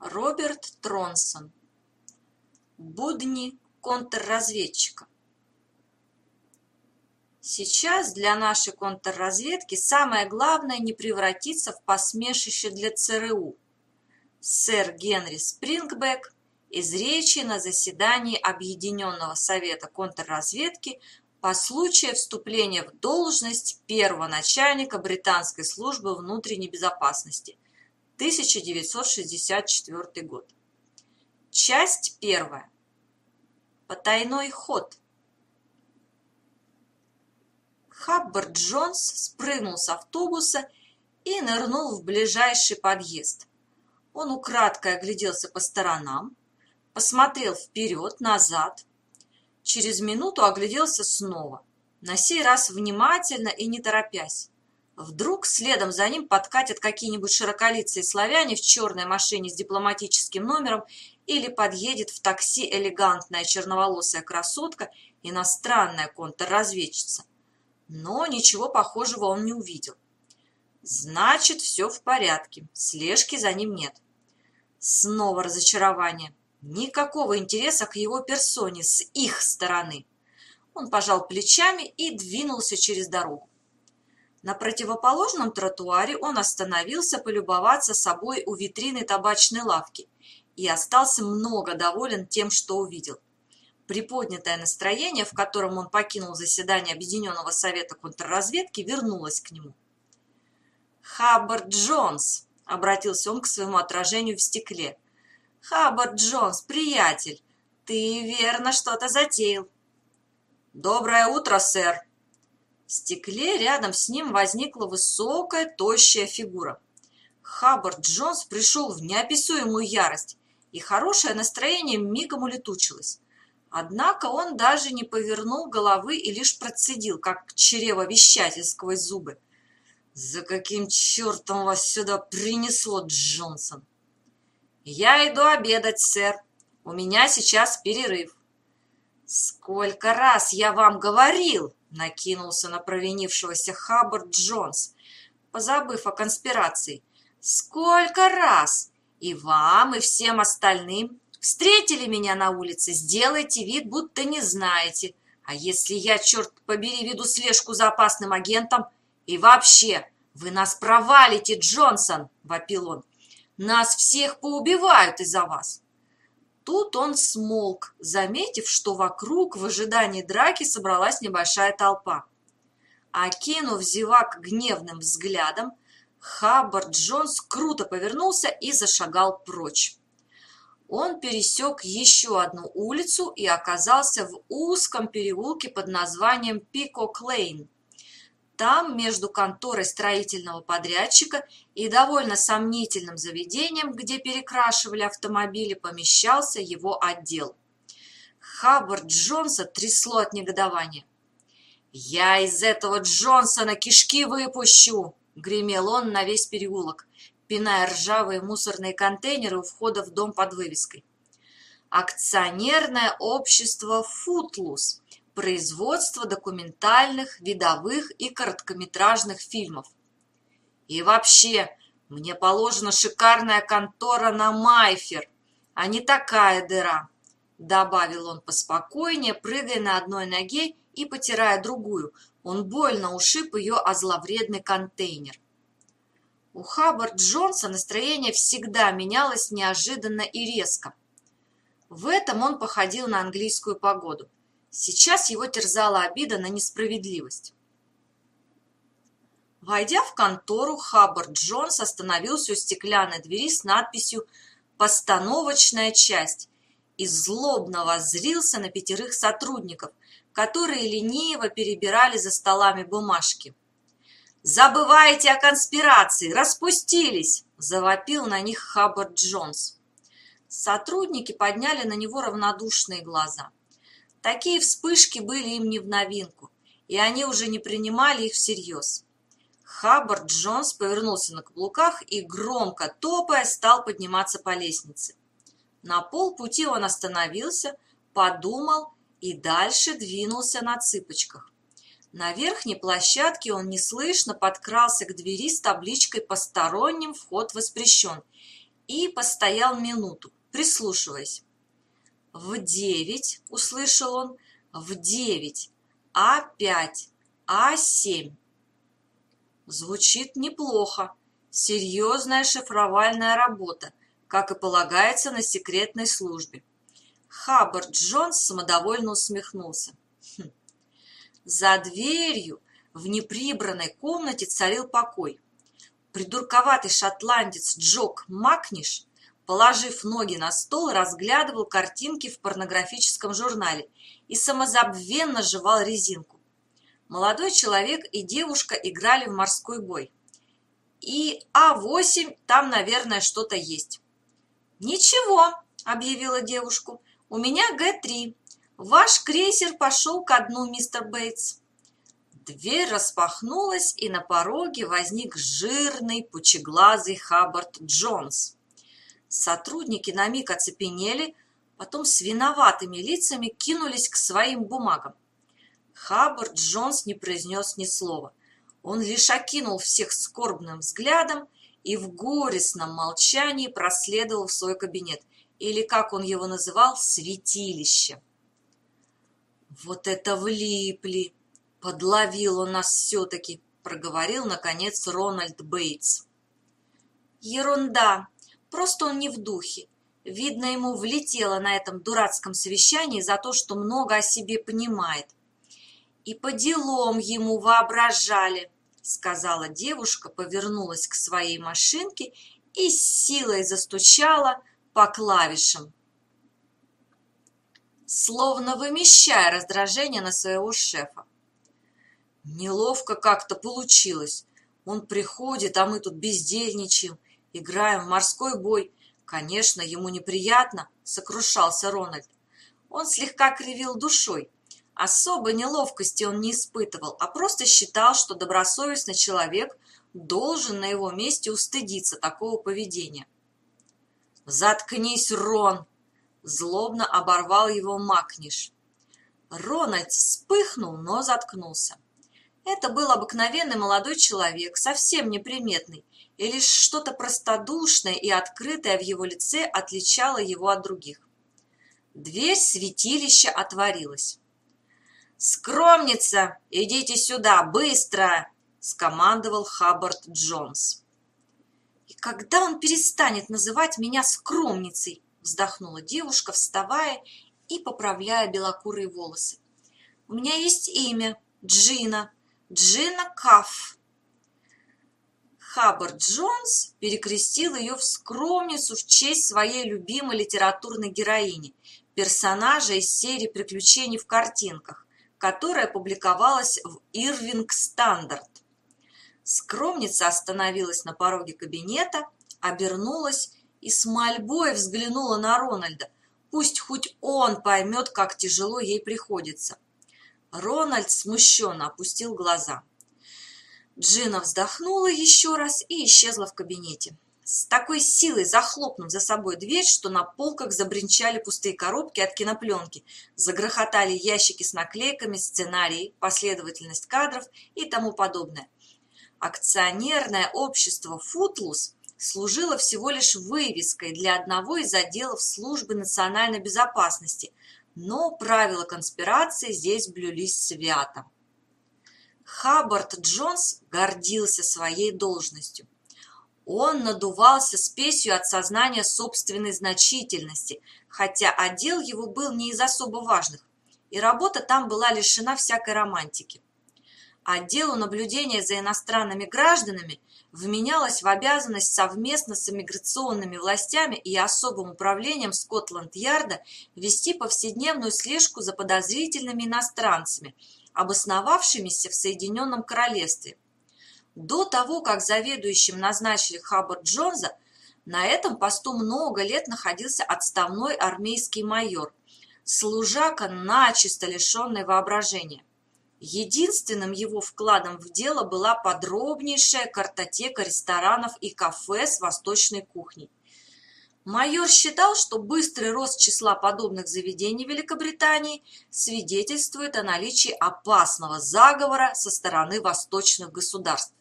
Роберт Тронсон. Будни контрразведчика. Сейчас для нашей контрразведки самое главное не превратиться в посмешище для ЦРУ. Сэр Генри Спрингбек из речи на заседании Объединенного совета контрразведки по случаю вступления в должность первого начальника британской службы внутренней безопасности 1964 год. Часть первая. Потайной ход. Хаббард Джонс спрыгнул с автобуса и нырнул в ближайший подъезд. Он украдкой огляделся по сторонам, посмотрел вперед, назад. Через минуту огляделся снова, на сей раз внимательно и не торопясь. Вдруг следом за ним подкатят какие-нибудь широколицые славяне в черной машине с дипломатическим номером или подъедет в такси элегантная черноволосая красотка, иностранная контрразведчица. Но ничего похожего он не увидел. Значит, все в порядке, слежки за ним нет. Снова разочарование. Никакого интереса к его персоне с их стороны. Он пожал плечами и двинулся через дорогу. На противоположном тротуаре он остановился полюбоваться собой у витрины табачной лавки и остался много доволен тем, что увидел. Приподнятое настроение, в котором он покинул заседание Объединенного совета контрразведки, вернулось к нему. «Хаббард Джонс!» — обратился он к своему отражению в стекле. «Хаббард Джонс, приятель, ты верно что-то затеял». «Доброе утро, сэр!» Стекле рядом с ним возникла высокая, тощая фигура. Хаббард Джонс пришел в неописуемую ярость, и хорошее настроение мигом улетучилось. Однако он даже не повернул головы и лишь процедил, как чревовещатель сквозь зубы. «За каким чертом вас сюда принесло, Джонсон?» «Я иду обедать, сэр. У меня сейчас перерыв». «Сколько раз я вам говорил!» Накинулся на провинившегося Хаббард Джонс, позабыв о конспирации. «Сколько раз! И вам, и всем остальным! Встретили меня на улице, сделайте вид, будто не знаете. А если я, черт побери, веду слежку за опасным агентом? И вообще, вы нас провалите, Джонсон!» – вопил он. «Нас всех поубивают из-за вас!» Тут он смолк, заметив, что вокруг в ожидании драки собралась небольшая толпа. Окинув зевак гневным взглядом, Хаббард Джонс круто повернулся и зашагал прочь. Он пересек еще одну улицу и оказался в узком переулке под названием Пикок-Лейн. Там, между конторой строительного подрядчика и довольно сомнительным заведением, где перекрашивали автомобили, помещался его отдел. Хаббард Джонса трясло от негодования. «Я из этого Джонсона кишки выпущу!» — гремел он на весь переулок, пиная ржавые мусорные контейнеры у входа в дом под вывеской. «Акционерное общество «Футлус» производство документальных, видовых и короткометражных фильмов. И вообще, мне положена шикарная контора на Майфер, а не такая дыра, добавил он поспокойнее, прыгая на одной ноге и потирая другую. Он больно ушиб ее о зловредный контейнер. У Хаббард Джонса настроение всегда менялось неожиданно и резко. В этом он походил на английскую погоду – Сейчас его терзала обида на несправедливость. Войдя в контору, Хаббард Джонс остановился у стеклянной двери с надписью «Постановочная часть» и злобно воззрился на пятерых сотрудников, которые лениво перебирали за столами бумажки. «Забывайте о конспирации! Распустились!» – завопил на них Хаббард Джонс. Сотрудники подняли на него равнодушные глаза – Такие вспышки были им не в новинку, и они уже не принимали их всерьез. Хаббард Джонс повернулся на каблуках и, громко топая, стал подниматься по лестнице. На полпути он остановился, подумал и дальше двинулся на цыпочках. На верхней площадке он неслышно подкрался к двери с табличкой «Посторонним вход воспрещен» и постоял минуту, прислушиваясь. «В девять», — услышал он, — «в девять, а пять, а семь». Звучит неплохо. Серьезная шифровальная работа, как и полагается на секретной службе. Хаббард Джонс самодовольно усмехнулся. Хм. За дверью в неприбранной комнате царил покой. Придурковатый шотландец Джок Макниш, положив ноги на стол, разглядывал картинки в порнографическом журнале и самозабвенно жевал резинку. Молодой человек и девушка играли в морской бой. И А8 там, наверное, что-то есть. «Ничего», — объявила девушку, — «у меня Г3. Ваш крейсер пошел ко дну, мистер Бейтс». Дверь распахнулась, и на пороге возник жирный, пучеглазый Хаббард Джонс. Сотрудники на миг оцепенели, потом с виноватыми лицами кинулись к своим бумагам. Хаббард Джонс не произнес ни слова. Он лишь окинул всех скорбным взглядом и в горестном молчании проследовал в свой кабинет, или, как он его называл, святилище. «Вот это влипли!» «Подловил он нас все-таки», — проговорил, наконец, Рональд Бейтс. «Ерунда. Просто он не в духе. Видно, ему влетело на этом дурацком совещании за то, что много о себе понимает. И по делам ему воображали», — сказала девушка, повернулась к своей машинке и с силой застучала по клавишам, словно вымещая раздражение на своего шефа. Неловко как-то получилось. Он приходит, а мы тут бездельничаем, играем в морской бой. Конечно, ему неприятно, сокрушался Рональд. Он слегка кривил душой. Особой неловкости он не испытывал, а просто считал, что добросовестный человек должен на его месте устыдиться такого поведения. «Заткнись, Рон!» – злобно оборвал его Макниш. Рональд вспыхнул, но заткнулся. Это был обыкновенный молодой человек, совсем неприметный, и лишь что-то простодушное и открытое в его лице отличало его от других. Дверь святилища отворилась. «Скромница, идите сюда, быстро!» – скомандовал Хаббард Джонс. «И когда он перестанет называть меня скромницей?» – вздохнула девушка, вставая и поправляя белокурые волосы. «У меня есть имя – Джина, Джина Кафф. Хаббард Джонс перекрестил ее в скромницу в честь своей любимой литературной героини, персонажа из серии «Приключений в картинках», которая публиковалась в «Ирвинг Стандарт». Скромница остановилась на пороге кабинета, обернулась и с мольбой взглянула на Рональда. Пусть хоть он поймет, как тяжело ей приходится. Рональд смущенно опустил глаза. Джина вздохнула еще раз и исчезла в кабинете. С такой силой захлопнув за собой дверь, что на полках забринчали пустые коробки от кинопленки, загрохотали ящики с наклейками, сценарии, последовательность кадров и тому подобное. Акционерное общество «Футлус» служило всего лишь вывеской для одного из отделов службы национальной безопасности, но правила конспирации здесь блюлись свято. Хаббард Джонс гордился своей должностью. Он надувался спесью от сознания собственной значительности, хотя отдел его был не из особо важных, и работа там была лишена всякой романтики. Отделу наблюдения за иностранными гражданами вменялось в обязанность совместно с иммиграционными властями и особым управлением Скотланд-Ярда вести повседневную слежку за подозрительными иностранцами, обосновавшимися в Соединенном Королевстве. До того, как заведующим назначили Хаббард Джонса, на этом посту много лет находился отставной армейский майор, служака начисто лишенный воображения. Единственным его вкладом в дело была подробнейшая картотека ресторанов и кафе с восточной кухней. Майор считал, что быстрый рост числа подобных заведений Великобритании свидетельствует о наличии опасного заговора со стороны восточных государств.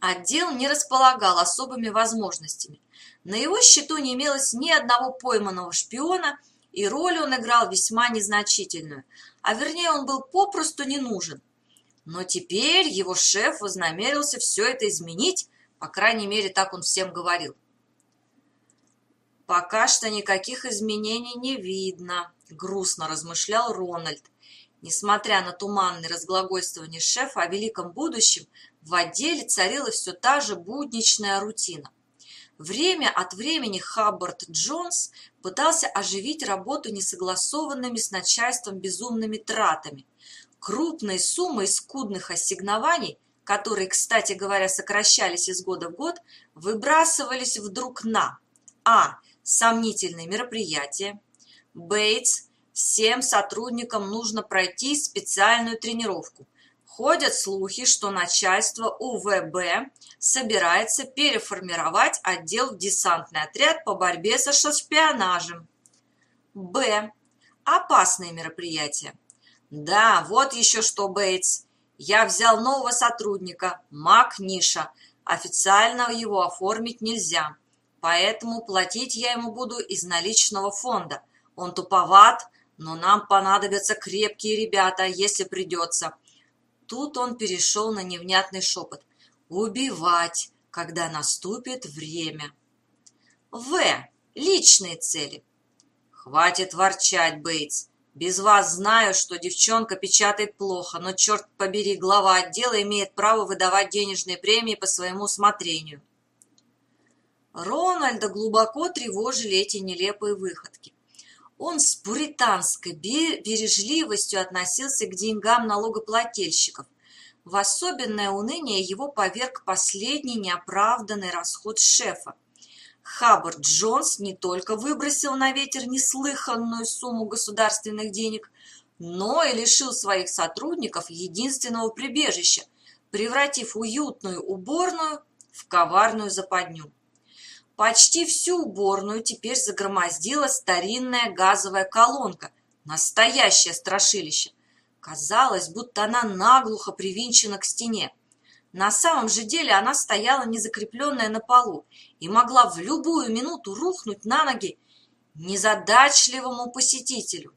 Отдел не располагал особыми возможностями. На его счету не имелось ни одного пойманного шпиона, и роль он играл весьма незначительную, а вернее он был попросту не нужен. Но теперь его шеф вознамерился все это изменить, по крайней мере, так он всем говорил. «Пока что никаких изменений не видно», — грустно размышлял Рональд. Несмотря на туманное разглагольствование шефа о великом будущем, в отделе царила все та же будничная рутина. Время от времени Хаббард Джонс пытался оживить работу несогласованными с начальством безумными тратами. Крупные суммы из скудных ассигнований, которые, кстати говоря, сокращались из года в год, выбрасывались вдруг на а сомнительные мероприятия. Бейтс, всем сотрудникам нужно пройти специальную тренировку. Ходят слухи, что начальство УВБ собирается переформировать отдел в десантный отряд по борьбе со шпионажем. Б. Опасные мероприятия. Да, вот еще что, Бейтс. Я взял нового сотрудника, Мак Ниша. Официально его оформить нельзя. Поэтому платить я ему буду из наличного фонда. Он туповат, но нам понадобятся крепкие ребята, если придется. Тут он перешел на невнятный шепот. Убивать, когда наступит время. В. Личные цели. Хватит ворчать, Бейтс. Без вас знаю, что девчонка печатает плохо, но, черт побери, глава отдела имеет право выдавать денежные премии по своему усмотрению. Рональда глубоко тревожили эти нелепые выходки. Он с пуританской бережливостью относился к деньгам налогоплательщиков. В особенное уныние его поверг последний неоправданный расход шефа. Хаббард Джонс не только выбросил на ветер неслыханную сумму государственных денег, но и лишил своих сотрудников единственного прибежища, превратив уютную уборную в коварную западню. Почти всю уборную теперь загромоздила старинная газовая колонка, настоящее страшилище. Казалось, будто она наглухо привинчена к стене. На самом же деле она стояла незакрепленная на полу и могла в любую минуту рухнуть на ноги незадачливому посетителю.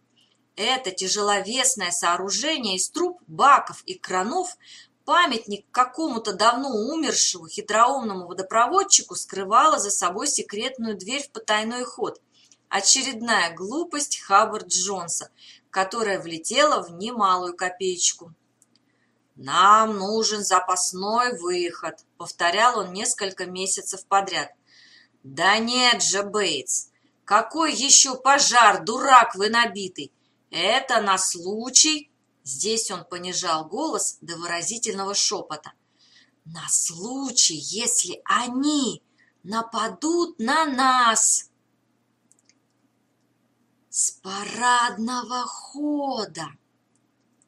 Это тяжеловесное сооружение из труб, баков и кранов Памятник какому-то давно умершему хитроумному водопроводчику скрывала за собой секретную дверь в потайной ход. Очередная глупость Хаббард Джонса, которая влетела в немалую копеечку. «Нам нужен запасной выход», — повторял он несколько месяцев подряд. «Да нет же, Бейтс, какой еще пожар, дурак вы набитый! Это на случай, Здесь он понижал голос до выразительного шепота. «На случай, если они нападут на нас!» «С парадного хода!»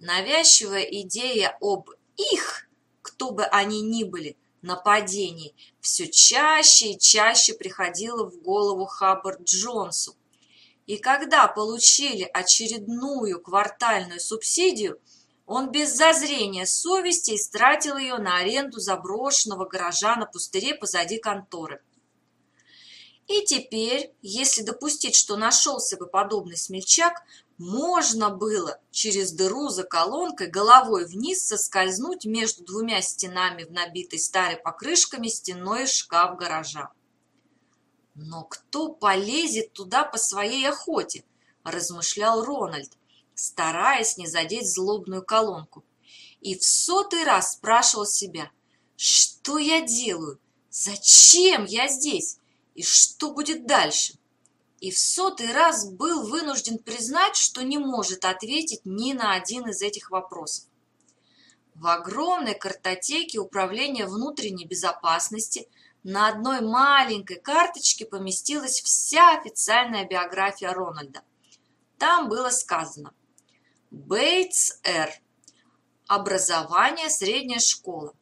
Навязчивая идея об их, кто бы они ни были, нападении, все чаще и чаще приходила в голову Хаббард Джонсу. И когда получили очередную квартальную субсидию, он без зазрения совести истратил ее на аренду заброшенного гаража на пустыре позади конторы. И теперь, если допустить, что нашелся бы подобный смельчак, можно было через дыру за колонкой головой вниз соскользнуть между двумя стенами в набитой старой покрышками стенной шкаф гаража. «Но кто полезет туда по своей охоте?» – размышлял Рональд, стараясь не задеть злобную колонку. И в сотый раз спрашивал себя, что я делаю, зачем я здесь и что будет дальше. И в сотый раз был вынужден признать, что не может ответить ни на один из этих вопросов. В огромной картотеке Управления внутренней безопасности – на одной маленькой карточке поместилась вся официальная биография Рональда. Там было сказано Бейтс Р. Образование средняя школа.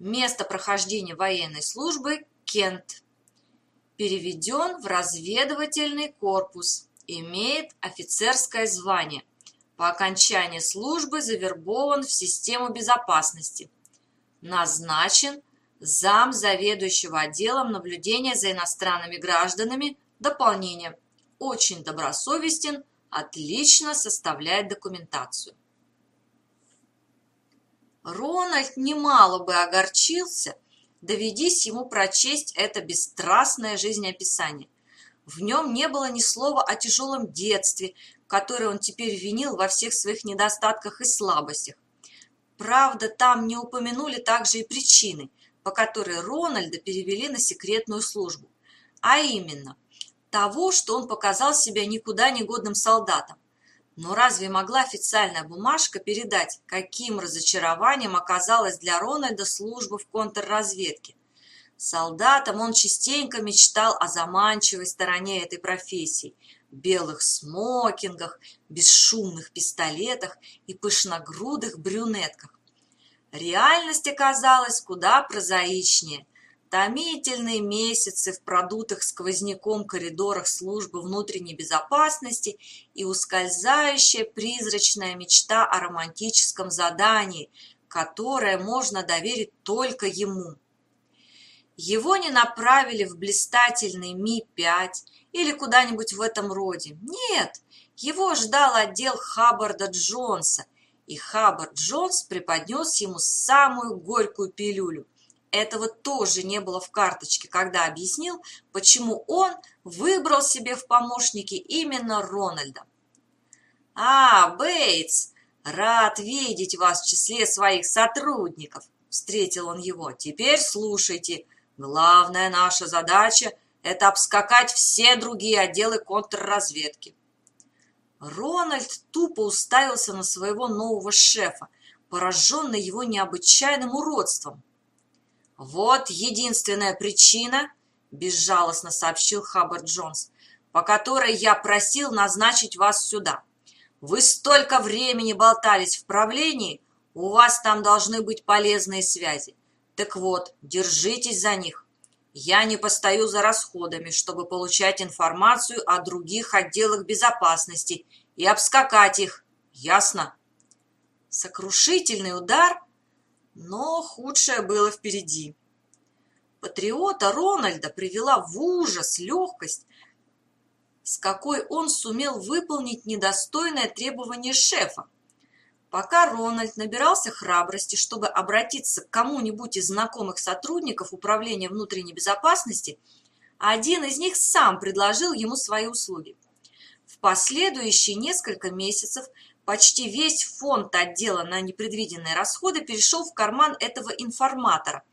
Место прохождения военной службы Кент. Переведен в разведывательный корпус. Имеет офицерское звание. По окончании службы завербован в систему безопасности. Назначен Зам заведующего отделом наблюдения за иностранными гражданами. Дополнение. Очень добросовестен, отлично составляет документацию. Рональд немало бы огорчился, доведись ему прочесть это бесстрастное жизнеописание. В нем не было ни слова о тяжелом детстве, которое он теперь винил во всех своих недостатках и слабостях. Правда, там не упомянули также и причины, по которой Рональда перевели на секретную службу, а именно того, что он показал себя никуда не годным солдатом. Но разве могла официальная бумажка передать, каким разочарованием оказалась для Рональда служба в контрразведке? Солдатом он частенько мечтал о заманчивой стороне этой профессии – белых смокингах, бесшумных пистолетах и пышногрудых брюнетках. Реальность оказалась куда прозаичнее. Томительные месяцы в продутых сквозняком коридорах службы внутренней безопасности и ускользающая призрачная мечта о романтическом задании, которое можно доверить только ему. Его не направили в блистательный Ми-5 или куда-нибудь в этом роде. Нет, его ждал отдел Хаббарда Джонса, и Хаббард Джонс преподнес ему самую горькую пилюлю. Этого тоже не было в карточке, когда объяснил, почему он выбрал себе в помощники именно Рональда. «А, Бейтс, рад видеть вас в числе своих сотрудников», – встретил он его. «Теперь слушайте, главная наша задача – это обскакать все другие отделы контрразведки. Рональд тупо уставился на своего нового шефа, пораженный его необычайным уродством. «Вот единственная причина», – безжалостно сообщил Хаббард Джонс, «по которой я просил назначить вас сюда. Вы столько времени болтались в правлении, у вас там должны быть полезные связи. Так вот, держитесь за них. Я не постою за расходами, чтобы получать информацию о других отделах безопасности и обскакать их. Ясно? Сокрушительный удар, но худшее было впереди. Патриота Рональда привела в ужас легкость, с какой он сумел выполнить недостойное требование шефа. Пока Рональд набирался храбрости, чтобы обратиться к кому-нибудь из знакомых сотрудников Управления внутренней безопасности, один из них сам предложил ему свои услуги. В последующие несколько месяцев почти весь фонд отдела на непредвиденные расходы перешел в карман этого информатора,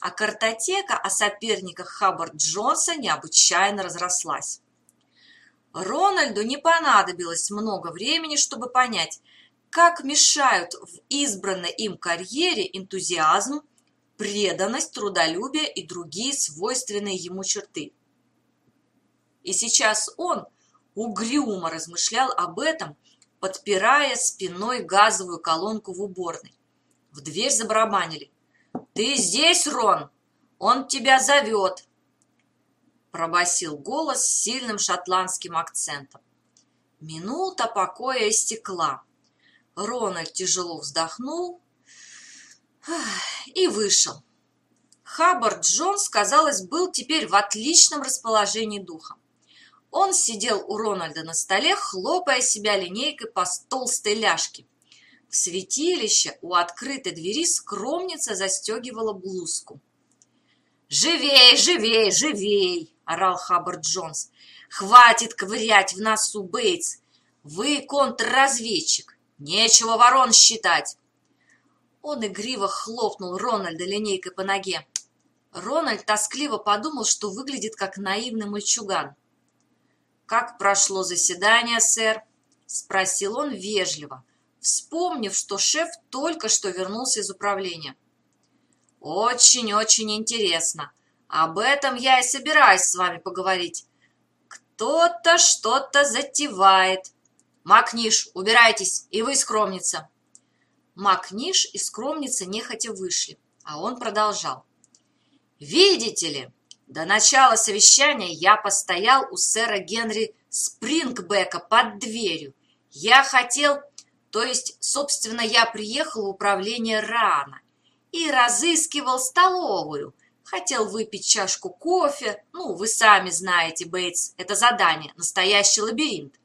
а картотека о соперниках Хаббард Джонса необычайно разрослась. Рональду не понадобилось много времени, чтобы понять – как мешают в избранной им карьере энтузиазм, преданность, трудолюбие и другие свойственные ему черты. И сейчас он угрюмо размышлял об этом, подпирая спиной газовую колонку в уборной. В дверь забарабанили. «Ты здесь, Рон? Он тебя зовет!» Пробасил голос с сильным шотландским акцентом. Минута покоя истекла. Рональд тяжело вздохнул и вышел. Хаббард Джонс, казалось, был теперь в отличном расположении духа. Он сидел у Рональда на столе, хлопая себя линейкой по толстой ляжке. В святилище у открытой двери скромница застегивала блузку. «Живей, живей, живей!» – орал Хаббард Джонс. «Хватит ковырять в носу Бейтс! Вы контрразведчик! Нечего ворон считать!» Он игриво хлопнул Рональда линейкой по ноге. Рональд тоскливо подумал, что выглядит как наивный мальчуган. «Как прошло заседание, сэр?» – спросил он вежливо, вспомнив, что шеф только что вернулся из управления. «Очень-очень интересно. Об этом я и собираюсь с вами поговорить. Кто-то что-то затевает. «Макниш, убирайтесь, и вы, скромница!» Макниш и скромница нехотя вышли, а он продолжал. «Видите ли, до начала совещания я постоял у сэра Генри Спрингбека под дверью. Я хотел, то есть, собственно, я приехал в управление рано и разыскивал столовую, Хотел выпить чашку кофе. Ну, вы сами знаете, Бейтс, это задание, настоящий лабиринт.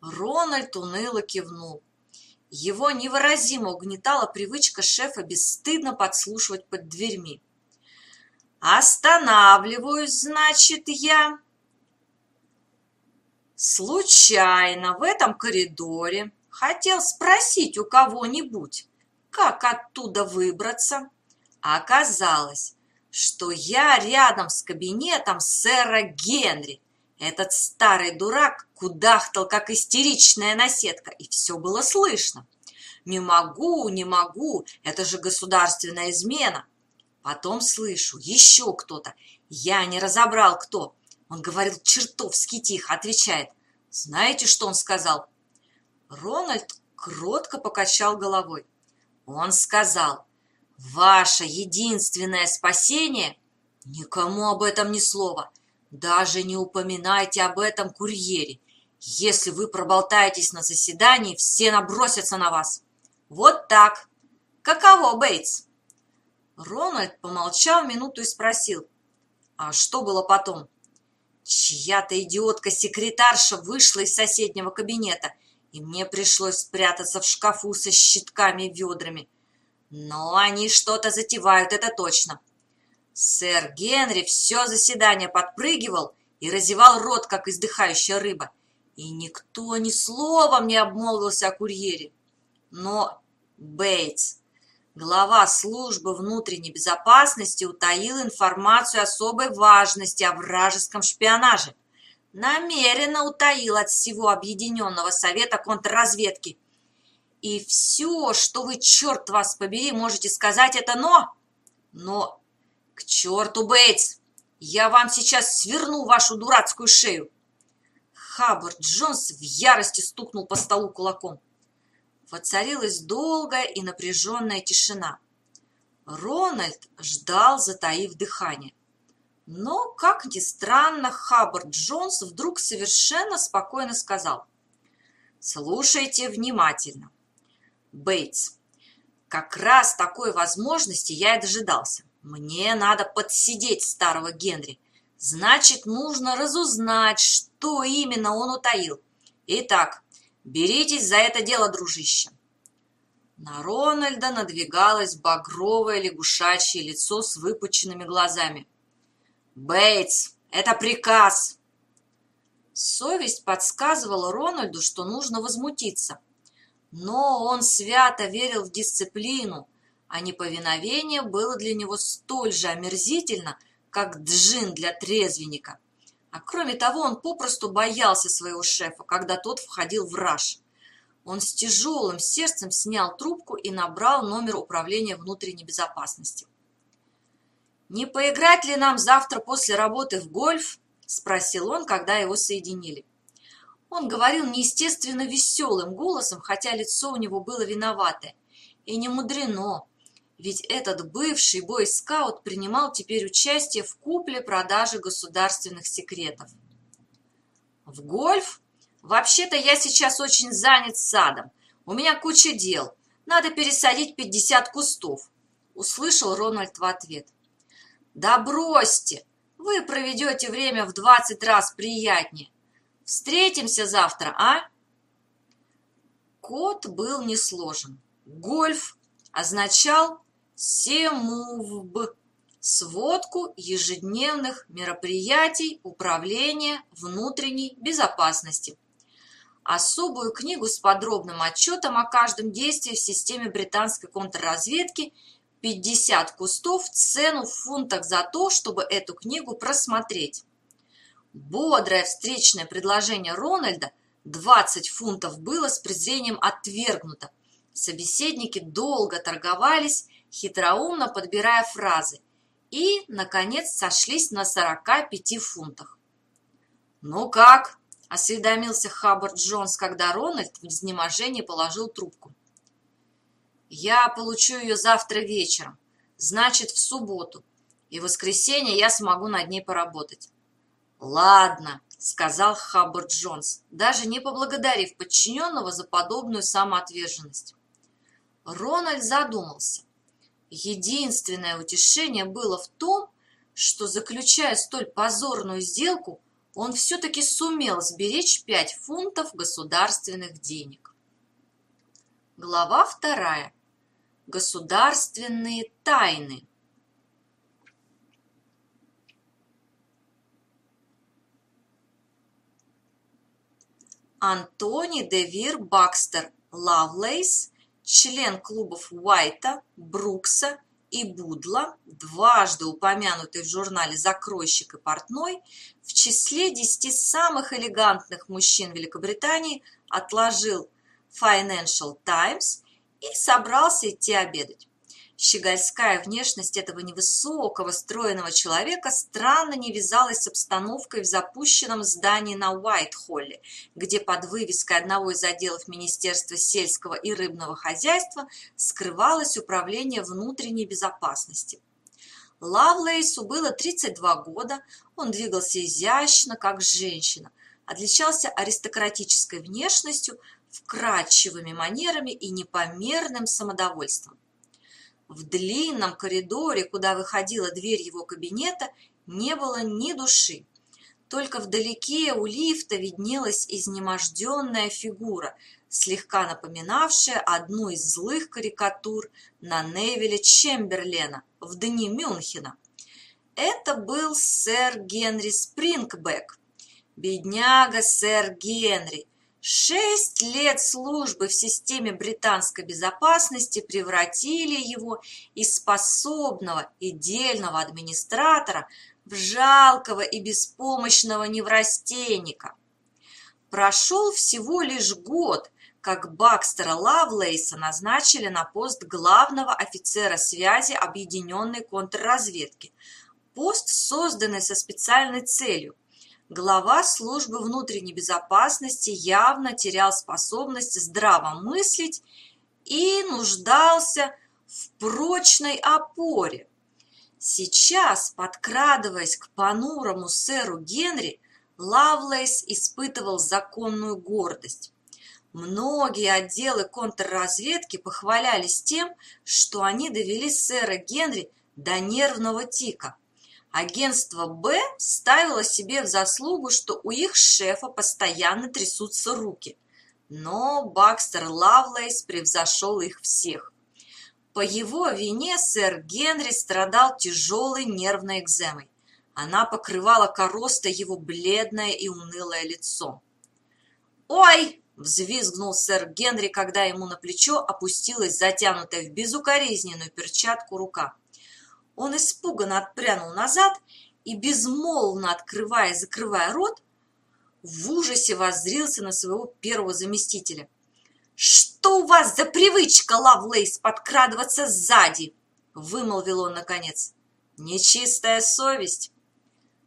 Рональд уныло кивнул. Его невыразимо угнетала привычка шефа бесстыдно подслушивать под дверьми. «Останавливаюсь, значит, я...» Случайно в этом коридоре хотел спросить у кого-нибудь, как оттуда выбраться. Оказалось, что я рядом с кабинетом сэра Генри. Этот старый дурак кудахтал, как истеричная наседка, и все было слышно. «Не могу, не могу, это же государственная измена!» Потом слышу, еще кто-то. Я не разобрал, кто. Он говорил чертовски тихо, отвечает. Знаете, что он сказал? Рональд кротко покачал головой. Он сказал, ваше единственное спасение – никому об этом ни слова. Даже не упоминайте об этом курьере. Если вы проболтаетесь на заседании, все набросятся на вас. Вот так. Каково, Бейтс? Рональд помолчал минуту и спросил. А что было потом? Чья-то идиотка-секретарша вышла из соседнего кабинета, и мне пришлось спрятаться в шкафу со щитками и ведрами. Но они что-то затевают, это точно. Сэр Генри все заседание подпрыгивал и разевал рот, как издыхающая рыба. И никто ни словом не обмолвился о курьере. Но Бейтс, глава службы внутренней безопасности, утаил информацию особой важности о вражеском шпионаже. Намеренно утаил от всего Объединенного Совета контрразведки. И все, что вы, черт вас побери, можете сказать, это «но». Но «К черту, Бейтс! Я вам сейчас сверну вашу дурацкую шею!» Хаббард Джонс в ярости стукнул по столу кулаком. Воцарилась долгая и напряженная тишина. Рональд ждал, затаив дыхание. Но, как ни странно, Хаббард Джонс вдруг совершенно спокойно сказал. «Слушайте внимательно. Бейтс, как раз такой возможности я и дожидался. Мне надо подсидеть старого Генри. Значит, нужно разузнать, что именно он утаил. Итак, беритесь за это дело, дружище. На Рональда надвигалось багровое лягушачье лицо с выпученными глазами. «Бейтс, это приказ!» Совесть подсказывала Рональду, что нужно возмутиться. Но он свято верил в дисциплину, а неповиновение было для него столь же омерзительно, как джин для трезвенника. А кроме того, он попросту боялся своего шефа, когда тот входил в раж. Он с тяжелым сердцем снял трубку и набрал номер управления внутренней безопасности. «Не поиграть ли нам завтра после работы в гольф?» – спросил он, когда его соединили. Он говорил неестественно веселым голосом, хотя лицо у него было виноватое. И не мудрено, ведь этот бывший бойскаут принимал теперь участие в купле-продаже государственных секретов. В гольф? Вообще-то я сейчас очень занят садом. У меня куча дел. Надо пересадить 50 кустов. Услышал Рональд в ответ. Да бросьте! Вы проведете время в 20 раз приятнее. Встретимся завтра, а? Код был не сложен. Гольф означал СЕМУВБ – сводку ежедневных мероприятий Управления внутренней безопасности. Особую книгу с подробным отчетом о каждом действии в системе британской контрразведки 50 кустов цену в фунтах за то, чтобы эту книгу просмотреть. Бодрое встречное предложение Рональда 20 фунтов было с презрением отвергнуто. Собеседники долго торговались хитроумно подбирая фразы, и, наконец, сошлись на 45 фунтах. «Ну как?» – осведомился Хаббард Джонс, когда Рональд в изнеможении положил трубку. «Я получу ее завтра вечером, значит, в субботу, и в воскресенье я смогу над ней поработать». «Ладно», – сказал Хаббард Джонс, даже не поблагодарив подчиненного за подобную самоотверженность. Рональд задумался. Единственное утешение было в том, что, заключая столь позорную сделку, он все-таки сумел сберечь пять фунтов государственных денег. Глава вторая. Государственные тайны. Антони Девир Бакстер Лавлейс, член клубов Уайта, Брукса и Будла, дважды упомянутый в журнале «Закройщик и портной», в числе десяти самых элегантных мужчин Великобритании отложил Financial Times и собрался идти обедать. Щегольская внешность этого невысокого, стройного человека странно не вязалась с обстановкой в запущенном здании на Уайт-Холле, где под вывеской одного из отделов Министерства сельского и рыбного хозяйства скрывалось управление внутренней безопасности. Лавлейсу было 32 года, он двигался изящно, как женщина, отличался аристократической внешностью, вкрадчивыми манерами и непомерным самодовольством. В длинном коридоре, куда выходила дверь его кабинета, не было ни души. Только вдалеке у лифта виднелась изнеможденная фигура, слегка напоминавшая одну из злых карикатур на Невеля Чемберлена в дни Мюнхена. Это был сэр Генри Спрингбек. Бедняга сэр Генри, Шесть лет службы в системе британской безопасности превратили его из способного и дельного администратора в жалкого и беспомощного неврастенника. Прошел всего лишь год, как Бакстера Лавлейса назначили на пост главного офицера связи объединенной контрразведки, пост, созданный со специальной целью – глава службы внутренней безопасности явно терял способность здраво мыслить и нуждался в прочной опоре. Сейчас, подкрадываясь к понурому сэру Генри, Лавлейс испытывал законную гордость. Многие отделы контрразведки похвалялись тем, что они довели сэра Генри до нервного тика – Агентство «Б» ставило себе в заслугу, что у их шефа постоянно трясутся руки. Но Бакстер Лавлейс превзошел их всех. По его вине сэр Генри страдал тяжелой нервной экземой. Она покрывала короста его бледное и унылое лицо. «Ой!» – взвизгнул сэр Генри, когда ему на плечо опустилась затянутая в безукоризненную перчатку рука. Он испуганно отпрянул назад и, безмолвно открывая и закрывая рот, в ужасе воззрился на своего первого заместителя. «Что у вас за привычка, Лавлейс, подкрадываться сзади?» – вымолвил он наконец. «Нечистая совесть».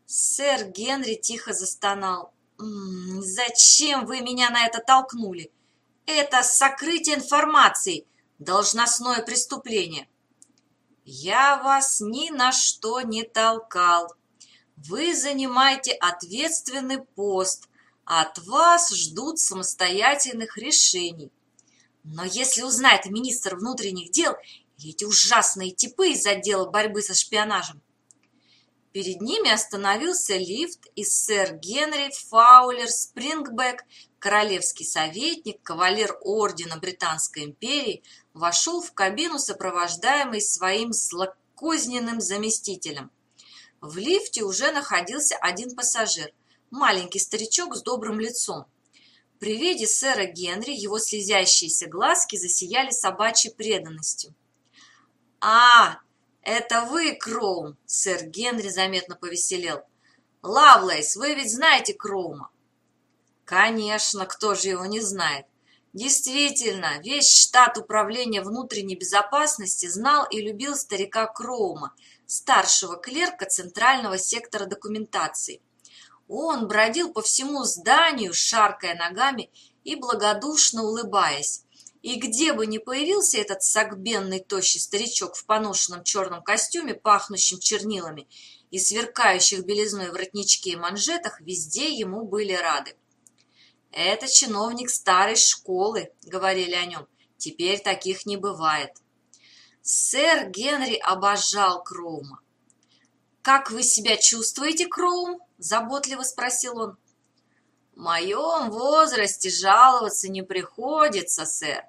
Сэр Генри тихо застонал. «М -м, «Зачем вы меня на это толкнули? Это сокрытие информации, должностное преступление. Я вас ни на что не толкал. Вы занимаете ответственный пост, от вас ждут самостоятельных решений. Но если узнает министр внутренних дел или эти ужасные типы из отдела борьбы со шпионажем, Перед ними остановился лифт, и сэр Генри Фаулер Спрингбек, королевский советник, кавалер ордена Британской империи, вошел в кабину, сопровождаемый своим злокозненным заместителем. В лифте уже находился один пассажир, маленький старичок с добрым лицом. При виде сэра Генри его слезящиеся глазки засияли собачьей преданностью. «А, это вы, Кроум!» Сэр Генри заметно повеселел. «Лавлейс, вы ведь знаете Кроума?» «Конечно, кто же его не знает? Действительно, весь штат управления внутренней безопасности знал и любил старика Кроума, старшего клерка Центрального сектора документации. Он бродил по всему зданию, шаркая ногами и благодушно улыбаясь. И где бы ни появился этот сагбенный тощий старичок в поношенном черном костюме, пахнущем чернилами, и сверкающих белизной воротничке и манжетах, везде ему были рады. «Это чиновник старой школы», — говорили о нем. «Теперь таких не бывает». Сэр Генри обожал Кроума. «Как вы себя чувствуете, Кроум?» – заботливо спросил он. «В моем возрасте жаловаться не приходится, сэр.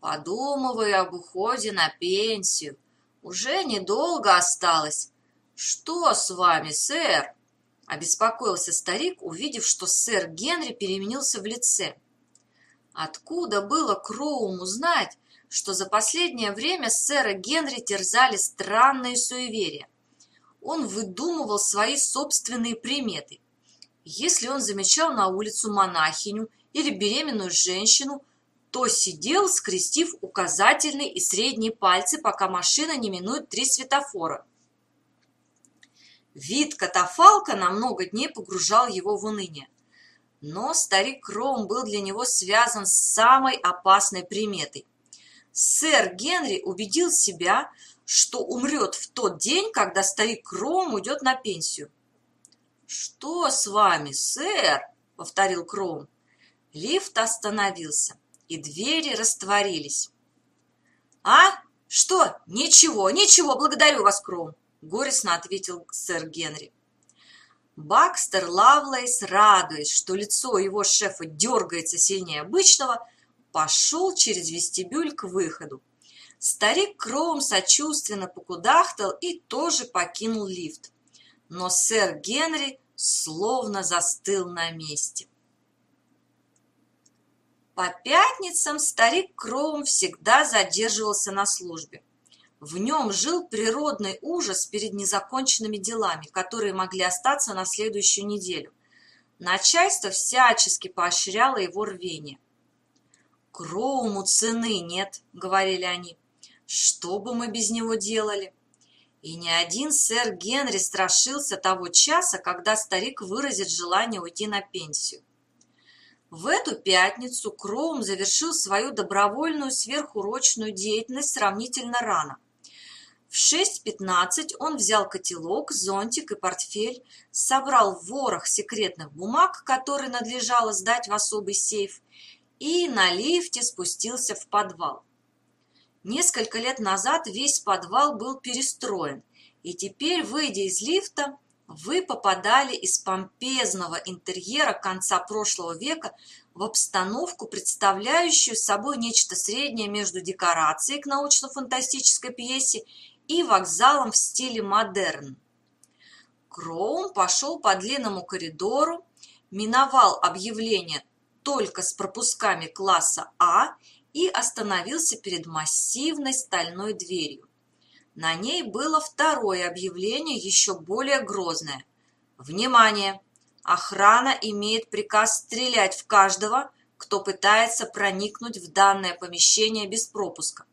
Подумываю об уходе на пенсию. Уже недолго осталось. Что с вами, сэр?» – обеспокоился старик, увидев, что сэр Генри переменился в лице. Откуда было Кроуму знать, что за последнее время сэра Генри терзали странные суеверия? Он выдумывал свои собственные приметы. Если он замечал на улицу монахиню или беременную женщину, то сидел, скрестив указательный и средний пальцы, пока машина не минует три светофора. Вид катафалка на много дней погружал его в уныние. Но старик Кроум был для него связан с самой опасной приметой. Сэр Генри убедил себя, что умрет в тот день, когда старик Кроум уйдет на пенсию. «Что с вами, сэр?» — повторил Кроум. Лифт остановился, и двери растворились. «А? Что? Ничего, ничего, благодарю вас, Кроум!» — горестно ответил сэр Генри. Бакстер Лавлейс, радуясь, что лицо его шефа дергается сильнее обычного, пошел через вестибюль к выходу. Старик Кроум сочувственно покудахтал и тоже покинул лифт. Но сэр Генри словно застыл на месте. По пятницам старик Кроум всегда задерживался на службе. В нем жил природный ужас перед незаконченными делами, которые могли остаться на следующую неделю. Начальство всячески поощряло его рвение. «Кроуму цены нет», — говорили они. «Что бы мы без него делали?» И ни один сэр Генри страшился того часа, когда старик выразит желание уйти на пенсию. В эту пятницу Кроум завершил свою добровольную сверхурочную деятельность сравнительно рано. В 6.15 он взял котелок, зонтик и портфель, собрал ворох секретных бумаг, которые надлежало сдать в особый сейф, и на лифте спустился в подвал. Несколько лет назад весь подвал был перестроен, и теперь, выйдя из лифта, вы попадали из помпезного интерьера конца прошлого века в обстановку, представляющую собой нечто среднее между декорацией к научно-фантастической пьесе и вокзалом в стиле модерн. Кроум пошел по длинному коридору, миновал объявление только с пропусками класса А и остановился перед массивной стальной дверью. На ней было второе объявление, еще более грозное. «Внимание! Охрана имеет приказ стрелять в каждого, кто пытается проникнуть в данное помещение без пропуска.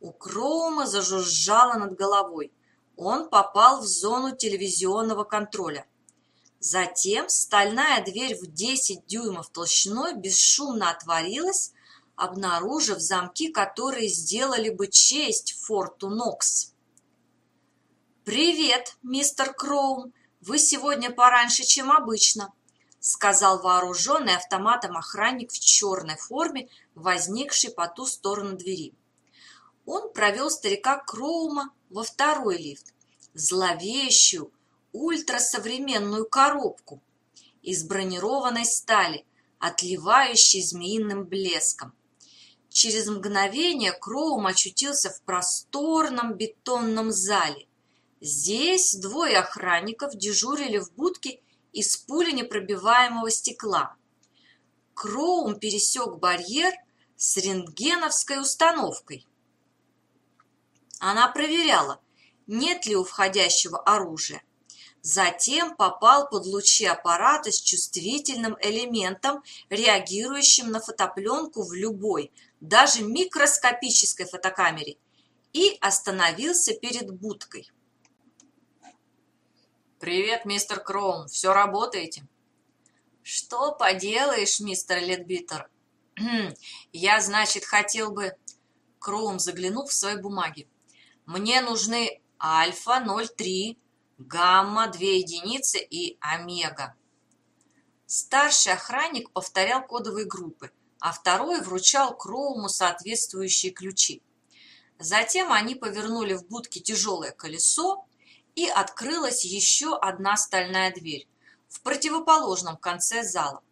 У Кроума зажужжало над головой. Он попал в зону телевизионного контроля. Затем стальная дверь в 10 дюймов толщиной бесшумно отворилась, обнаружив замки, которые сделали бы честь форту Нокс. «Привет, мистер Кроум! Вы сегодня пораньше, чем обычно», сказал вооруженный автоматом охранник в черной форме, возникший по ту сторону двери он провел старика Кроума во второй лифт, зловещую, ультрасовременную коробку из бронированной стали, отливающей змеиным блеском. Через мгновение Кроум очутился в просторном бетонном зале. Здесь двое охранников дежурили в будке из пуленепробиваемого стекла. Кроум пересек барьер с рентгеновской установкой. Она проверяла, нет ли у входящего оружия. Затем попал под лучи аппарата с чувствительным элементом, реагирующим на фотопленку в любой, даже микроскопической фотокамере, и остановился перед будкой. «Привет, мистер Кроун, все работаете?» «Что поделаешь, мистер Ледбитер?» «Я, значит, хотел бы...» Кроун заглянул в свои бумаги. Мне нужны альфа-0,3, гамма 2 единицы и омега. Старший охранник повторял кодовые группы, а второй вручал Кроуму соответствующие ключи. Затем они повернули в будке тяжелое колесо, и открылась еще одна стальная дверь в противоположном конце зала.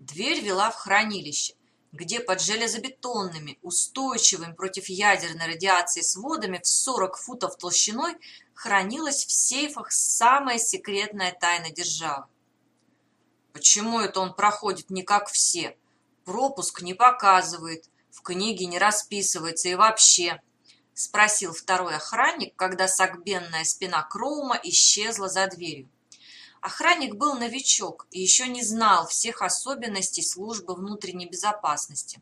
Дверь вела в хранилище, где под железобетонными, устойчивыми против ядерной радиации сводами в 40 футов толщиной хранилась в сейфах самая секретная тайна державы. Почему это он проходит не как все? Пропуск не показывает, в книге не расписывается и вообще, спросил второй охранник, когда согбенная спина Кроума исчезла за дверью. Охранник был новичок и еще не знал всех особенностей службы внутренней безопасности.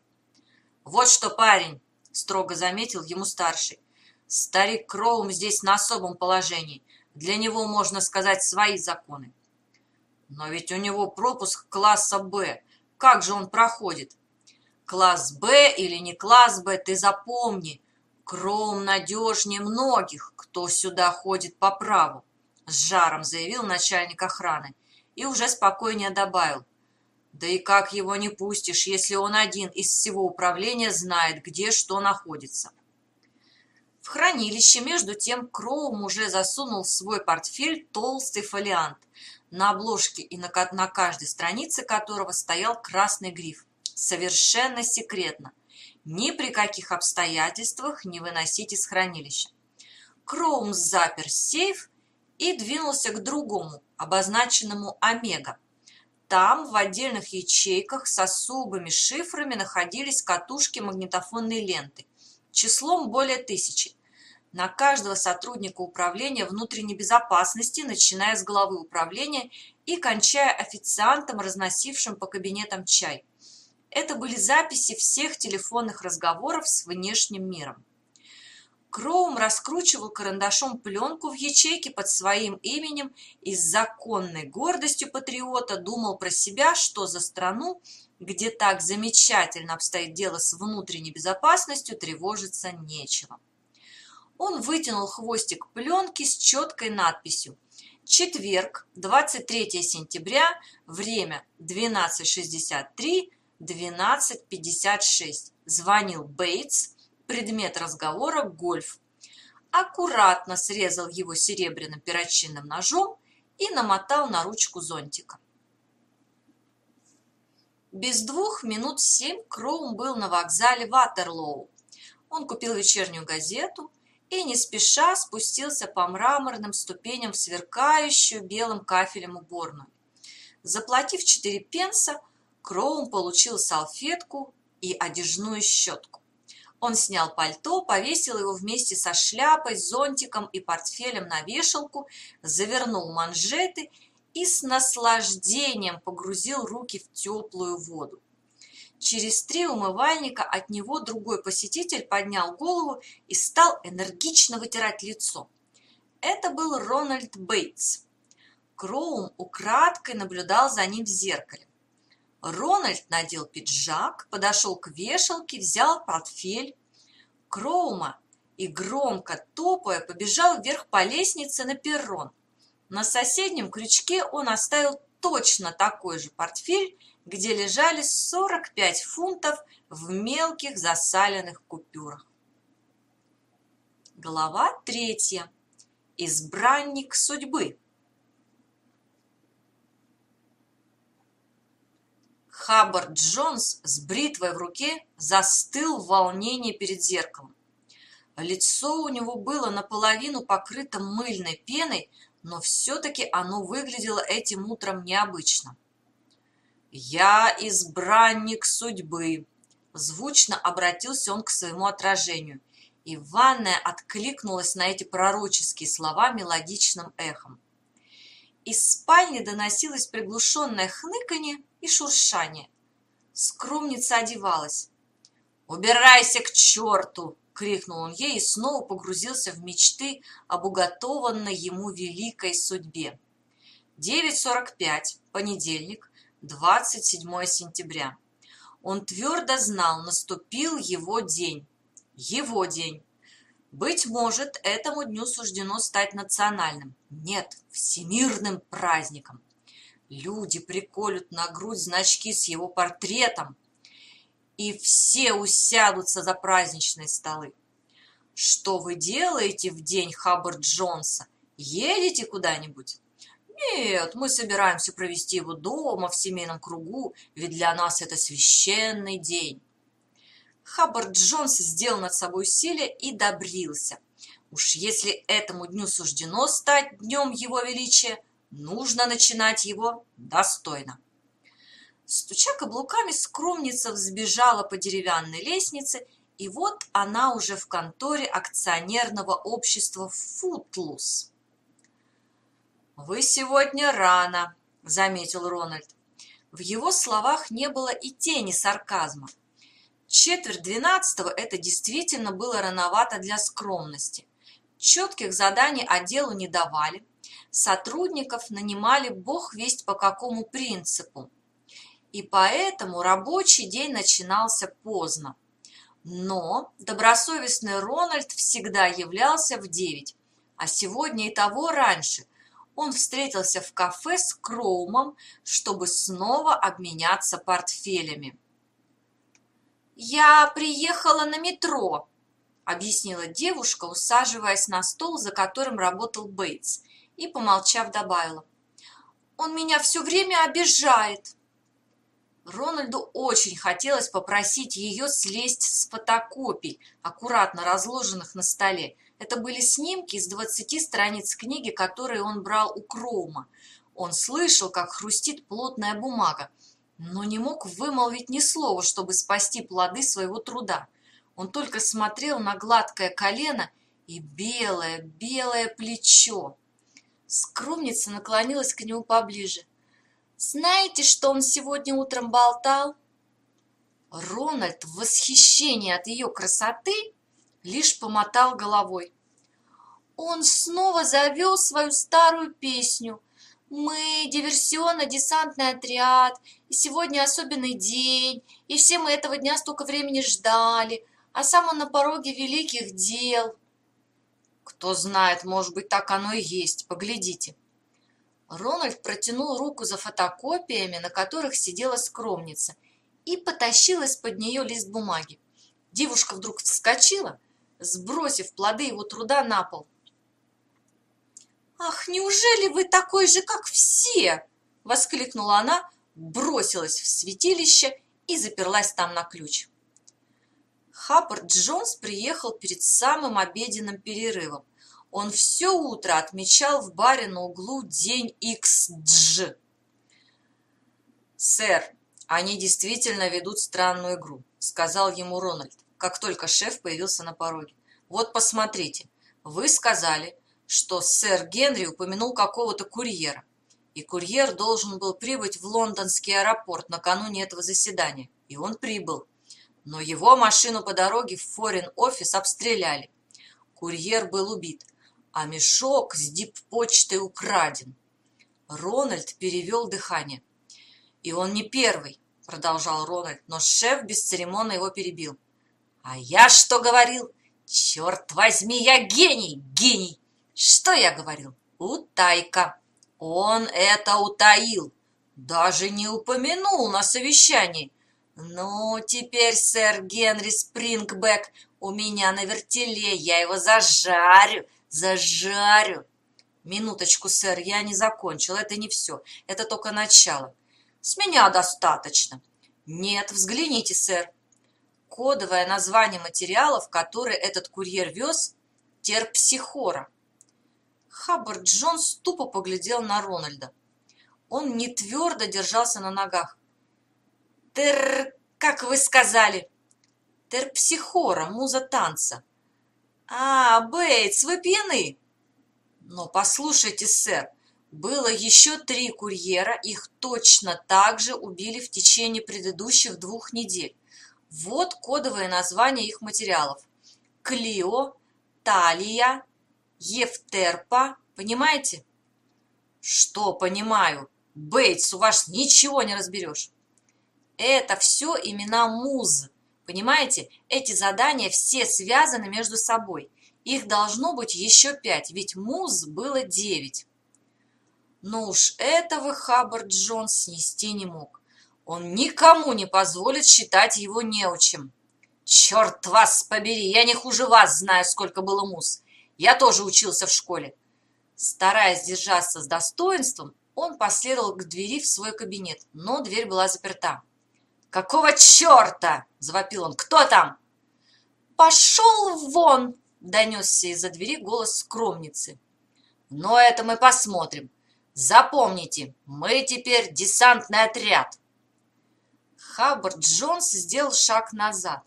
«Вот что, парень!» – строго заметил ему старший. «Старик Кроум здесь на особом положении. Для него, можно сказать, свои законы. Но ведь у него пропуск класса «Б». Как же он проходит? Класс «Б» или не класс «Б», ты запомни. Кроум надежнее многих, кто сюда ходит по праву с жаром заявил начальник охраны и уже спокойнее добавил. Да и как его не пустишь, если он один из всего управления знает, где что находится. В хранилище, между тем, Кроум уже засунул в свой портфель толстый фолиант, на обложке и на, на каждой странице которого стоял красный гриф. Совершенно секретно. Ни при каких обстоятельствах не выносить из хранилища. Кроум запер сейф и двинулся к другому, обозначенному Омега. Там в отдельных ячейках с особыми шифрами находились катушки магнитофонной ленты, числом более тысячи. На каждого сотрудника управления внутренней безопасности, начиная с главы управления и кончая официантом, разносившим по кабинетам чай. Это были записи всех телефонных разговоров с внешним миром. Кроум раскручивал карандашом пленку в ячейке под своим именем и с законной гордостью патриота думал про себя, что за страну, где так замечательно обстоит дело с внутренней безопасностью, тревожиться нечего. Он вытянул хвостик пленки с четкой надписью Четверг, 23 сентября, время 12.63, 12.56. Звонил Бейтс, предмет разговора – гольф. Аккуратно срезал его серебряным перочинным ножом и намотал на ручку зонтика. Без двух минут семь Кроум был на вокзале Ватерлоу. Он купил вечернюю газету и не спеша спустился по мраморным ступеням в сверкающую белым кафелем уборную. Заплатив четыре пенса, Кроум получил салфетку и одежную щетку. Он снял пальто, повесил его вместе со шляпой, зонтиком и портфелем на вешалку, завернул манжеты и с наслаждением погрузил руки в теплую воду. Через три умывальника от него другой посетитель поднял голову и стал энергично вытирать лицо. Это был Рональд Бейтс. Кроум украдкой наблюдал за ним в зеркале. Рональд надел пиджак, подошел к вешалке, взял портфель Кроума и, громко топая, побежал вверх по лестнице на перрон. На соседнем крючке он оставил точно такой же портфель, где лежали 45 фунтов в мелких засаленных купюрах. Глава третья. Избранник судьбы. Хаббард Джонс с бритвой в руке застыл в волнении перед зеркалом. Лицо у него было наполовину покрыто мыльной пеной, но все-таки оно выглядело этим утром необычно. «Я избранник судьбы», – звучно обратился он к своему отражению, и ванная откликнулась на эти пророческие слова мелодичным эхом. Из спальни доносилось приглушенное хныканье и шуршание. Скромница одевалась. «Убирайся к черту!» — крикнул он ей и снова погрузился в мечты об уготованной ему великой судьбе. 9.45, понедельник, 27 сентября. Он твердо знал, наступил его день. Его день. Быть может, этому дню суждено стать национальным, нет, всемирным праздником. Люди приколют на грудь значки с его портретом, и все усядутся за праздничные столы. Что вы делаете в день Хаббард Джонса? Едете куда-нибудь? Нет, мы собираемся провести его дома в семейном кругу, ведь для нас это священный день. Хаббард Джонс сделал над собой усилие и добрился. Уж если этому дню суждено стать днем его величия, нужно начинать его достойно. Стуча каблуками, скромница взбежала по деревянной лестнице, и вот она уже в конторе акционерного общества «Футлус». «Вы сегодня рано», — заметил Рональд. В его словах не было и тени сарказма. Четверть двенадцатого – это действительно было рановато для скромности. Четких заданий отделу не давали, сотрудников нанимали бог весть по какому принципу. И поэтому рабочий день начинался поздно. Но добросовестный Рональд всегда являлся в девять, а сегодня и того раньше. Он встретился в кафе с Кроумом, чтобы снова обменяться портфелями. «Я приехала на метро», – объяснила девушка, усаживаясь на стол, за которым работал Бейтс, и, помолчав, добавила. «Он меня все время обижает». Рональду очень хотелось попросить ее слезть с фотокопий, аккуратно разложенных на столе. Это были снимки из 20 страниц книги, которые он брал у Кроума. Он слышал, как хрустит плотная бумага, но не мог вымолвить ни слова, чтобы спасти плоды своего труда. Он только смотрел на гладкое колено и белое, белое плечо. Скромница наклонилась к нему поближе. «Знаете, что он сегодня утром болтал?» Рональд в восхищении от ее красоты лишь помотал головой. Он снова завел свою старую песню – мы диверсионно-десантный отряд, и сегодня особенный день, и все мы этого дня столько времени ждали, а сам он на пороге великих дел. Кто знает, может быть, так оно и есть, поглядите. Рональд протянул руку за фотокопиями, на которых сидела скромница, и потащил из-под нее лист бумаги. Девушка вдруг вскочила, сбросив плоды его труда на пол. «Ах, неужели вы такой же, как все?» – воскликнула она, бросилась в святилище и заперлась там на ключ. Хаппард Джонс приехал перед самым обеденным перерывом. Он все утро отмечал в баре на углу день XG. «Сэр, они действительно ведут странную игру», – сказал ему Рональд, как только шеф появился на пороге. «Вот посмотрите, вы сказали, что сэр Генри упомянул какого-то курьера, и курьер должен был прибыть в лондонский аэропорт накануне этого заседания, и он прибыл. Но его машину по дороге в форин-офис обстреляли. Курьер был убит, а мешок с дип-почтой украден. Рональд перевел дыхание. «И он не первый», — продолжал Рональд, но шеф бесцеремонно его перебил. «А я что говорил? Черт возьми, я гений, гений! Что я говорил? Утайка. Он это утаил. Даже не упомянул на совещании. Ну, теперь сэр Генри Спрингбэк у меня на вертеле. Я его зажарю, зажарю. Минуточку, сэр, я не закончил. Это не все. Это только начало. С меня достаточно. Нет, взгляните, сэр. Кодовое название материалов, которые этот курьер вез, терпсихора. Хаббард Джонс тупо поглядел на Рональда. Он не твердо держался на ногах. «Тер... как вы сказали?» «Терпсихора, муза танца». «А, Бейтс, вы пьяны?» «Но послушайте, сэр, было еще три курьера, их точно так же убили в течение предыдущих двух недель. Вот кодовое название их материалов. Клио, Талия, Евтерпа, понимаете? Что понимаю? Бейтс, у вас ничего не разберешь. Это все имена муз. Понимаете, эти задания все связаны между собой. Их должно быть еще пять, ведь муз было девять. Но уж этого Хаббард Джонс снести не мог. Он никому не позволит считать его неучем. «Черт вас побери! Я не хуже вас знаю, сколько было мус. Я тоже учился в школе». Стараясь держаться с достоинством, он последовал к двери в свой кабинет, но дверь была заперта. «Какого черта?» – завопил он. «Кто там?» «Пошел вон!» – донесся из-за двери голос скромницы. «Но это мы посмотрим. Запомните, мы теперь десантный отряд!» Хаббард Джонс сделал шаг назад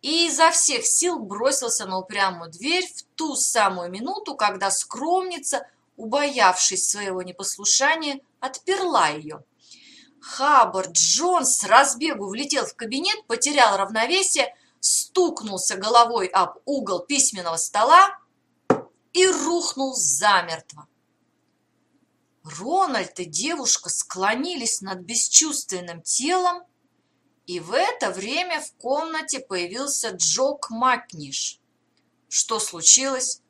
и изо всех сил бросился на упрямую дверь в ту самую минуту, когда скромница, убоявшись своего непослушания, отперла ее. Хаббард Джонс разбегу влетел в кабинет, потерял равновесие, стукнулся головой об угол письменного стола и рухнул замертво. Рональд и девушка склонились над бесчувственным телом, и в это время в комнате появился Джок Макниш. Что случилось?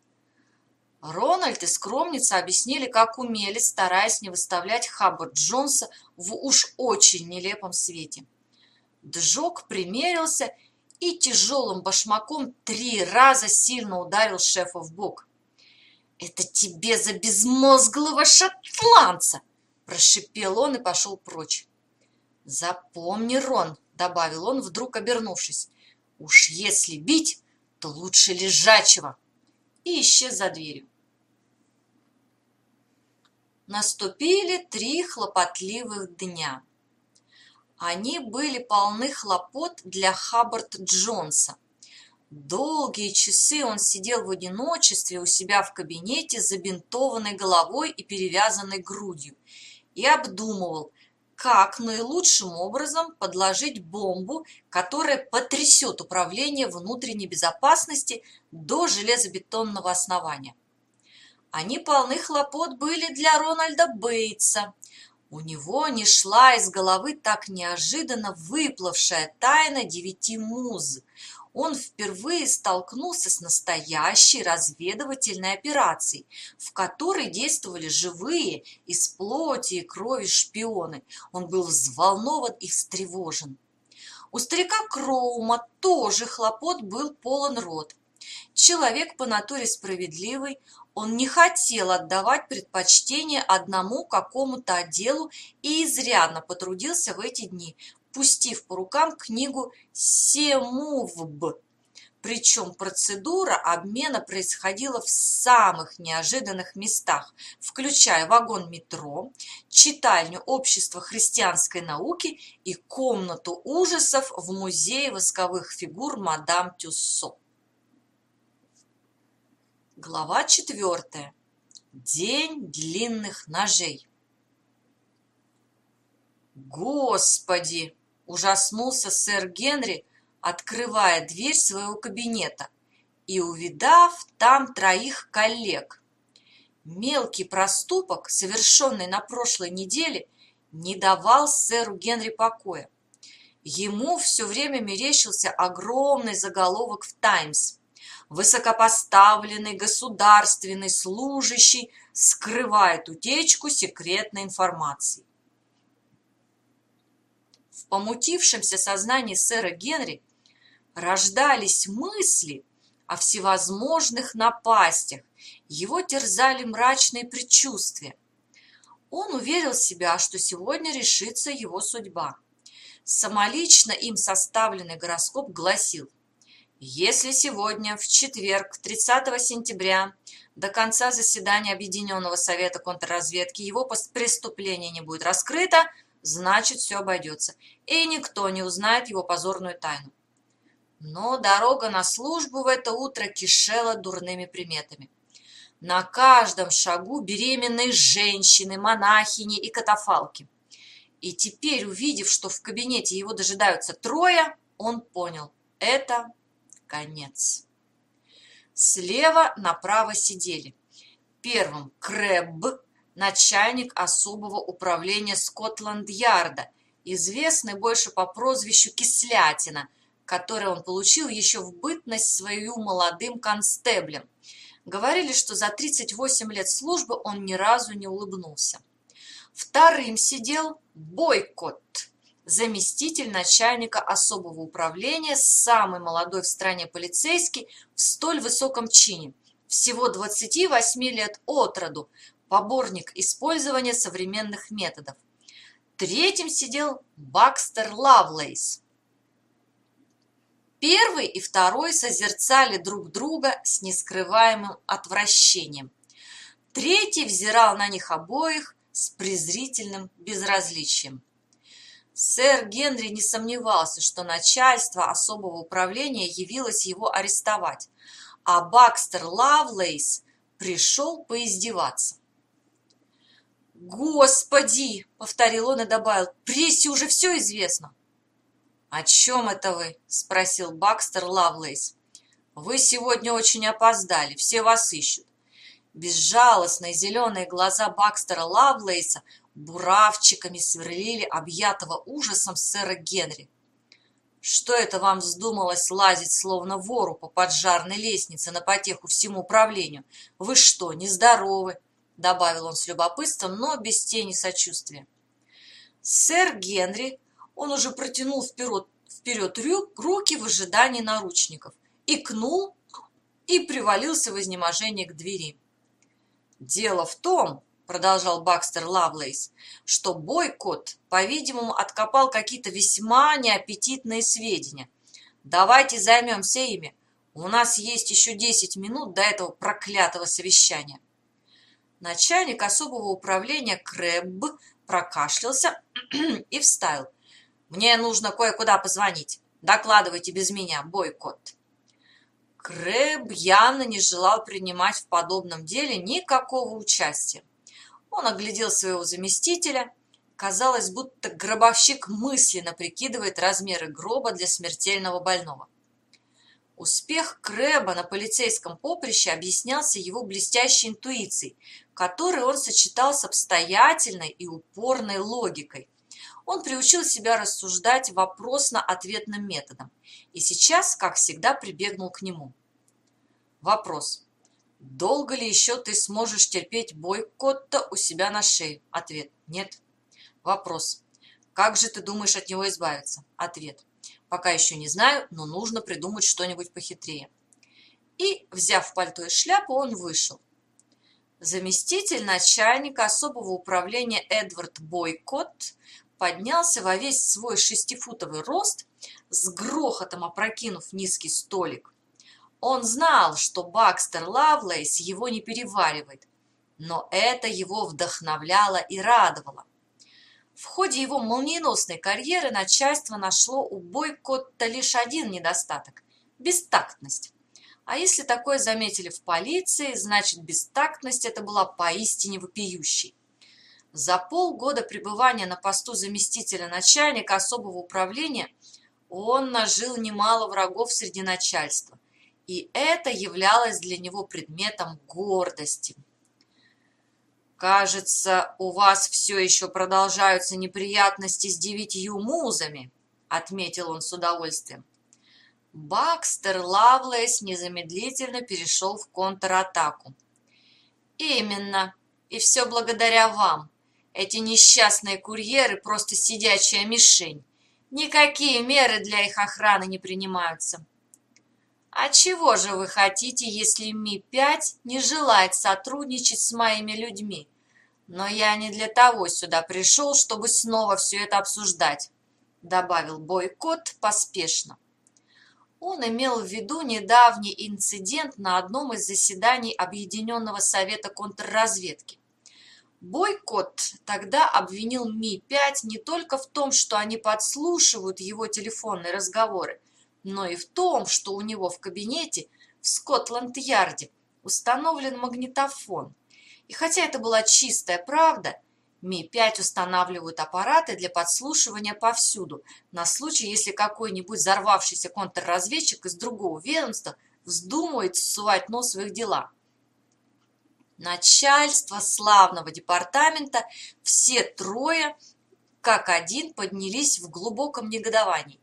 Рональд и скромница объяснили, как умели, стараясь не выставлять Хаббард Джонса в уж очень нелепом свете. Джок примерился и тяжелым башмаком три раза сильно ударил шефа в бок. «Это тебе за безмозглого шотландца!» – прошипел он и пошел прочь. «Запомни, Рон», – добавил он, вдруг обернувшись, – «уж если бить, то лучше лежачего!» и исчез за дверью. Наступили три хлопотливых дня. Они были полны хлопот для Хаббард Джонса. Долгие часы он сидел в одиночестве у себя в кабинете с забинтованной головой и перевязанной грудью и обдумывал, как наилучшим образом подложить бомбу, которая потрясет управление внутренней безопасности до железобетонного основания. Они полны хлопот были для Рональда Бейтса. У него не шла из головы так неожиданно выплывшая тайна девяти муз. Он впервые столкнулся с настоящей разведывательной операцией, в которой действовали живые из плоти и крови шпионы. Он был взволнован и встревожен. У старика Кроума тоже хлопот был полон рот. Человек по натуре справедливый, он не хотел отдавать предпочтение одному какому-то отделу и изрядно потрудился в эти дни, пустив по рукам книгу «Семувб». Причем процедура обмена происходила в самых неожиданных местах, включая вагон метро, читальню Общества христианской науки и комнату ужасов в Музее восковых фигур мадам Тюссо. Глава четвертая. День длинных ножей. Господи! Ужаснулся сэр Генри, открывая дверь своего кабинета и увидав там троих коллег. Мелкий проступок, совершенный на прошлой неделе, не давал сэру Генри покоя. Ему все время мерещился огромный заголовок в «Таймс» высокопоставленный государственный служащий скрывает утечку секретной информации. В помутившемся сознании сэра Генри рождались мысли о всевозможных напастях, его терзали мрачные предчувствия. Он уверил себя, что сегодня решится его судьба. Самолично им составленный гороскоп гласил – если сегодня, в четверг, 30 сентября, до конца заседания Объединенного Совета контрразведки его преступление не будет раскрыто, значит, все обойдется, и никто не узнает его позорную тайну. Но дорога на службу в это утро кишела дурными приметами. На каждом шагу беременные женщины, монахини и катафалки. И теперь, увидев, что в кабинете его дожидаются трое, он понял – это конец. Слева направо сидели. Первым Крэбб, начальник особого управления Скотланд-Ярда, известный больше по прозвищу Кислятина, которое он получил еще в бытность свою молодым констеблем. Говорили, что за 38 лет службы он ни разу не улыбнулся. Вторым сидел Бойкот, заместитель начальника особого управления, самый молодой в стране полицейский в столь высоком чине, всего 28 лет от роду, поборник использования современных методов. Третьим сидел Бакстер Лавлейс. Первый и второй созерцали друг друга с нескрываемым отвращением. Третий взирал на них обоих с презрительным безразличием. Сэр Генри не сомневался, что начальство особого управления явилось его арестовать, а Бакстер Лавлейс пришел поиздеваться. «Господи!» — повторил он и добавил, «прессе уже все известно». «О чем это вы?» — спросил Бакстер Лавлейс. «Вы сегодня очень опоздали, все вас ищут». Безжалостные зеленые глаза Бакстера Лавлейса буравчиками сверлили объятого ужасом сэра Генри. «Что это вам вздумалось лазить, словно вору по поджарной лестнице на потеху всему управлению? Вы что, нездоровы?» — добавил он с любопытством, но без тени сочувствия. Сэр Генри, он уже протянул вперед, вперед руки в ожидании наручников, икнул и привалился в изнеможении к двери. «Дело в том, продолжал Бакстер Лавлейс, что Бойкот, по-видимому, откопал какие-то весьма неаппетитные сведения. Давайте займемся ими. У нас есть еще 10 минут до этого проклятого совещания. Начальник особого управления Крэбб прокашлялся и вставил. Мне нужно кое-куда позвонить. Докладывайте без меня, Бойкот. Крэб явно не желал принимать в подобном деле никакого участия. Он оглядел своего заместителя. Казалось, будто гробовщик мысленно прикидывает размеры гроба для смертельного больного. Успех Крэба на полицейском поприще объяснялся его блестящей интуицией, которую он сочетал с обстоятельной и упорной логикой. Он приучил себя рассуждать вопросно-ответным методом и сейчас, как всегда, прибегнул к нему. Вопрос. Долго ли еще ты сможешь терпеть бойкотта у себя на шее? Ответ. Нет. Вопрос. Как же ты думаешь от него избавиться? Ответ. Пока еще не знаю, но нужно придумать что-нибудь похитрее. И, взяв пальто и шляпу, он вышел. Заместитель начальника особого управления Эдвард Бойкот поднялся во весь свой шестифутовый рост, с грохотом опрокинув низкий столик. Он знал, что Бакстер Лавлейс его не переваривает, но это его вдохновляло и радовало. В ходе его молниеносной карьеры начальство нашло у Бойкотта лишь один недостаток – бестактность. А если такое заметили в полиции, значит бестактность это была поистине вопиющей. За полгода пребывания на посту заместителя начальника особого управления он нажил немало врагов среди начальства и это являлось для него предметом гордости. «Кажется, у вас все еще продолжаются неприятности с девятью музами», отметил он с удовольствием. Бакстер Лавлейс незамедлительно перешел в контратаку. «Именно. И все благодаря вам. Эти несчастные курьеры просто сидячая мишень. Никакие меры для их охраны не принимаются. А чего же вы хотите, если Ми-5 не желает сотрудничать с моими людьми? Но я не для того сюда пришел, чтобы снова все это обсуждать, добавил бойкот поспешно. Он имел в виду недавний инцидент на одном из заседаний Объединенного совета контрразведки. Бойкот тогда обвинил Ми-5 не только в том, что они подслушивают его телефонные разговоры, но и в том, что у него в кабинете в Скотланд-Ярде установлен магнитофон. И хотя это была чистая правда, Ми-5 устанавливают аппараты для подслушивания повсюду, на случай, если какой-нибудь взорвавшийся контрразведчик из другого ведомства вздумает всувать нос в их дела. Начальство славного департамента, все трое, как один, поднялись в глубоком негодовании.